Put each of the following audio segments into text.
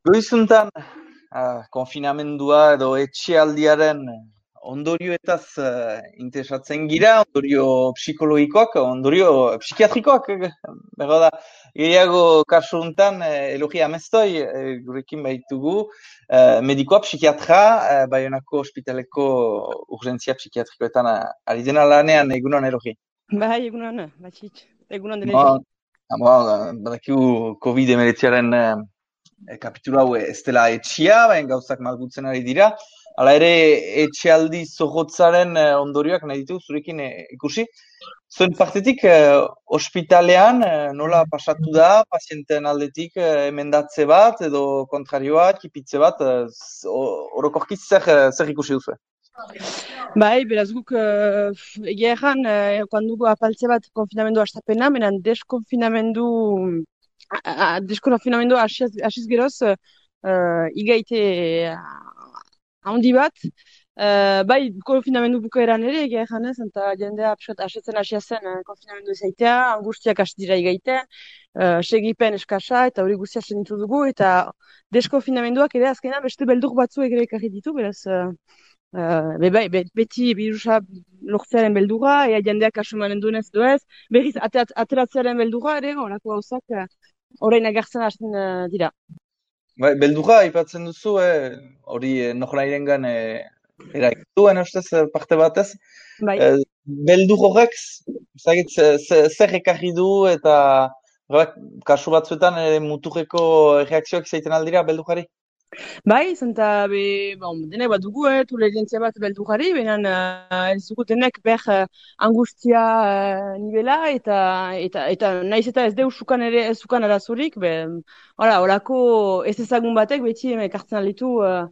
Goizuntan, ah, konfinamendua edo etxealdiaren ondorioetaz uh, interesatzen gira, ondorio psikologikoak, ondorio psikiatrikoak, bego da, gehiago kasu untan, eh, elogia amestoi, eh, gurekin baitugu, eh, medikoa psikiatra, eh, baionako ospitaleko urgentzia psikiatrikoetan uh, ari dena lanean egunon elogi. Bai, egunon, batxit, egunon dene. Ba, ba, badakigu COVID-19 e, kapitulu hau ez dela etxia, baina gauzak malgutzen ari dira. Hala ere, etxealdi zogotzaren e, ondorioak nahi ditu zurekin e, ikusi. Zuen partetik, ospitalean nola pasatu da, pazienten aldetik emendatze bat edo kontrarioa, kipitze bat, orokorkiz zer, zer ikusi duzu? Bai, beraz guk uh, egia erran, uh, apaltze bat konfinamendu hastapena, menan deskonfinamendu deskonfinamendu hasiz geroz uh, igaite handi bat. Uh, bai, konfinamendu bukaeran ere, egia janez, eta jendea apsat asetzen hasia zen uh, konfinamendu ezaitea, angustiak hasi dira igaite, uh, segipen eskasa, eta hori guztia senitu dugu, eta deskonfinamenduak ere azkena beste beldur batzu egere ekarri ditu, beraz, uh, uh, be, bai, be, beti virusa lortzearen beldura, ea jendeak asumanen duenez duez, berriz ateratzearen beldura ere, horako gauzak, orain agertzen hasten uh, dira. Bai, beldurra aipatzen duzu, eh, hori eh, nohrairen gan eh, eraituen ustez eh, parte batez. Bai. Eh, beldur horrek, zagit, zer ekarri du eta kasu batzuetan eh, muturreko reakzioak zaiten aldira beldurari? Bai, zenta, be, bon, denek bat dugu, eh, tolerantzia bat beldu gari, benen uh, ez dugu denek ber uh, angustia uh, nivela, eta, eta, eta naiz eta ez deu sukan ere, ez sukan arazurik, be, ora, orako ez ezagun batek beti ekartzen alitu, uh,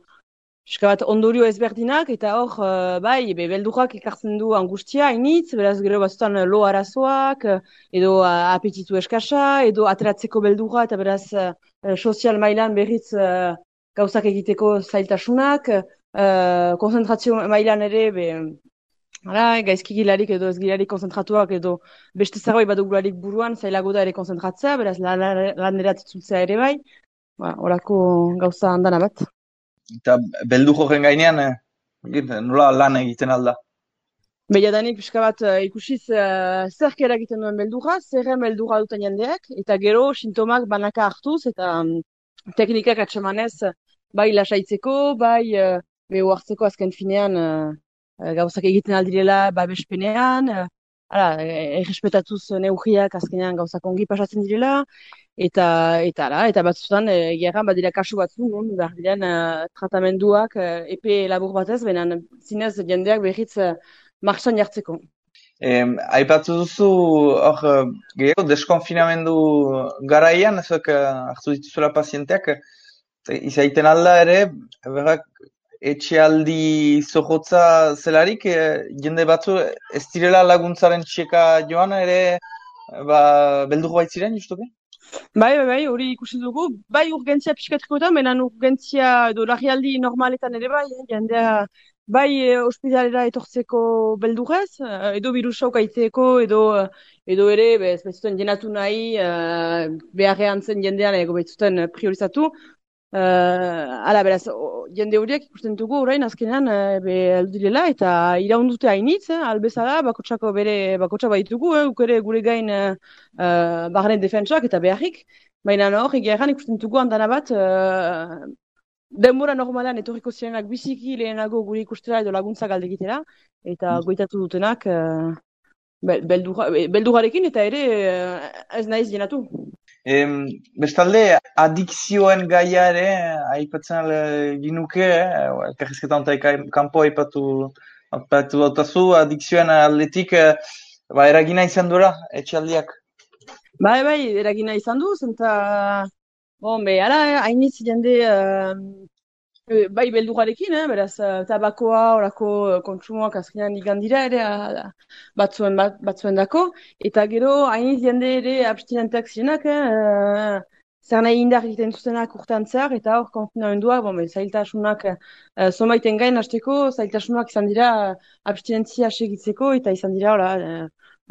bat ondorio ezberdinak, eta hor, uh, bai, be, beldurak ekartzen du angustia, initz, beraz gero batzutan lo arazoak, edo uh, apetitu eskasa, edo ateratzeko beldura, eta beraz uh, sozial mailan berriz gauzak egiteko zailtasunak, uh, konzentrazio mailan ere, be, ara, gaizki gilarik edo ez gilarik konzentratuak edo beste zerbait badugularik buruan, zailago da ere konzentratzea, beraz lan, lan eratzitzultzea ere bai, ba, orako gauza handana bat. Eta beldu joren gainean, eh, nola lan egiten alda? Beia danik pixka bat uh, ikusiz uh, zerk eragiten duen beldurra, zerren beldurra duten jendeak, eta gero sintomak banaka hartuz, eta um, teknikak atxemanez bai lasaitzeko, bai uh, behu hartzeko azken finean uh, gauzak egiten aldirela babespenean, uh, ala, errespetatuz neugiak azkenean gauzak ongi pasatzen direla, eta eta ala, eta batzutan egeran badira kasu batzu, non, behar diren tratamenduak epe labur batez, benen zinez jendeak behitz uh, marxan jartzeko. Eh, aipatu duzu, hor, gehiago, deskonfinamendu garaian, ezak hartu dituzuela pazienteak, izaiten alda ere, berrak, etxealdi zohotza zelarik, e, jende batzu ez direla laguntzaren txeka joan ere, ba, beldugu baitziren, justuke? Bai, bai, bai, hori ikusi dugu, bai urgentzia pixkatriko eta, menan urgentzia edo lagialdi normaletan ere bai, eh, jendea, bai e, ospitalera etortzeko beldurez, eh, edo virusa aiteko, edo, edo ere, bez, betzuten jenatu nahi, uh, beharrean zen jendean ego betzuten priorizatu, Uh, ala, beraz, jende horiek ikusten dugu orain azkenean uh, be aldirela eta iraundute hainitz, eh, albezala, bakotsako bere bakotsa baitugu, eh, ere gure gain uh, barren defentsak eta beharrik, baina hor, egeran ikusten dugu handana bat, uh, denbora normalan etorriko zirenak biziki lehenago gure ikustera edo laguntza galdegitera, eta mm. goitatu dutenak uh, beldugarekin eta ere uh, ez naiz jenatu. Em, bestalde, adikzioen gaia ere, aipatzen ginuke, eh, elkarrizketa ontai kanpo aipatu, aipatu dautazu, adikzioen aldetik, eh, ba, eragina izan dura, etxaldiak? Bai, bai, eragina izan du, zenta, bon, be, ara, hainitz jende, uh, bai beldugarekin, eh? beraz, uh, tabakoa, orako uh, kontsumoak azkenean igandira ere uh, batzuen, bat, batzuen dako, eta gero, hainiz jende ere abstinenteak zirenak, eh? zer nahi indar egiten zuzenak urtean zehar, eta hor konfinamendua, bon, zailtasunak uh, somaiten gain hasteko, zailtasunak izan dira uh, abstinentzia segitzeko, eta izan dira, hola,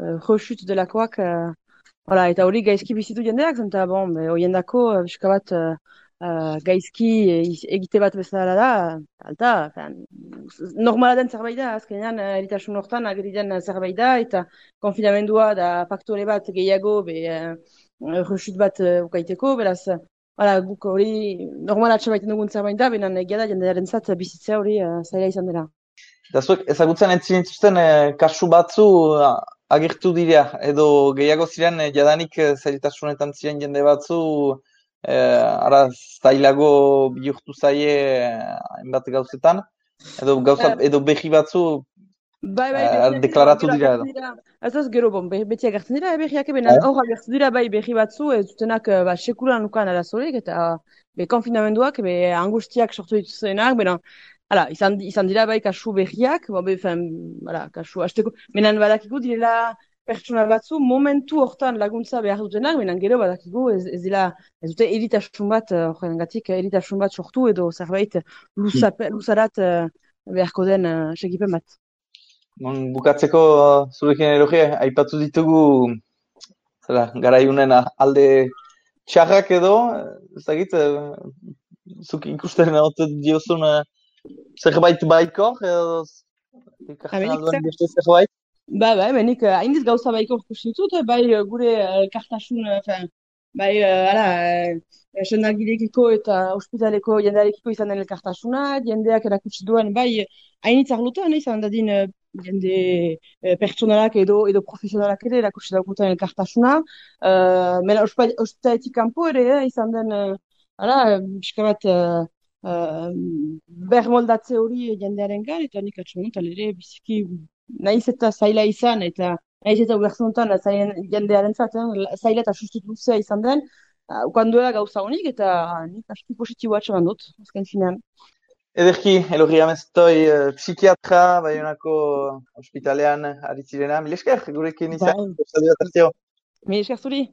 uh, uh, delakoak, uh, hola, eta hori gaizki bizitu jendeak, zenta, bon, be, dako, uh, bat, uh, gaizki egite bat bezala da, alta, fen, normala den zerbait da, azkenean eritasun hortan ageri zerbait da, eta konfinamendua da faktore bat gehiago, be, uh, bat uh, ukaiteko, beraz, Hala, guk hori normala atxabaiten dugun zerbait da, benen egia da jendearen zat bizitzea hori uh, zaila izan dela. Eta zuek ezagutzen entzien zuten eh, kasu batzu agertu dira, edo gehiago ziren eh, jadanik eh, zailtasunetan ziren jende batzu eh, ara zailago bihurtu zaie hainbat gauzetan, edo, gauza, edo behi batzu Bai, bai, uh, deklaratu dira edo. Ez ez gero bon, beti agertzen dira, behiak eben, hor eh? agertzen dira bai behi batzu, ez dutenak ba, sekulan lukan arazorik, eta be konfinamenduak, be angustiak sortu dituzenak, bena, Hala, izan, izan dira bai kasu berriak, be, fen, hala, kasu hasteko, menan badakigu direla pertsona batzu, momentu hortan laguntza behar dutenak, menan gero badakigu ez, ez dira, ez dute eritasun bat, eh, horren uh, gatik, eritasun bat sortu edo zerbait luzarat uh, beharko den uh, segipen bat. Bon, bukatzeko zurekin eroge, aipatu ditugu zera, garaiunen alde txarrak edo, ez dakit, zuk ikusten egote diozun zerbait baiko, edo ikasten alduen beste zerbait? Ba, ba, benik, haindiz gauza baiko ikusten dut, bai gure kartasun, bai, ara, esendagilekiko eta ospitaleko jendearekiko izan den elkartasuna, jendeak erakutsi duen, bai, hainitz arglutan, izan dadin jende pertsonalak edo edo profesionalak ere erakutsi daukuten elkartasuna. Uh, Mela, ospitaletik kanpo ere, izan den, ara, biskabat, uh, bermoldatze hori jendearen gan, eta nik atxonan, ere biziki nahiz eta zaila izan, eta nahiz eta ubertzuntan jendearen zaten, zaila eta sustitutu izan den, uh, ukanduela gauza honik, eta nik aski positibo atxonan dut, azken finean. Ederki, Elorri Amestoi, uh, psikiatra, baionako ospitalean aritzirena, esker, gurekin izan, bai. esker zuri.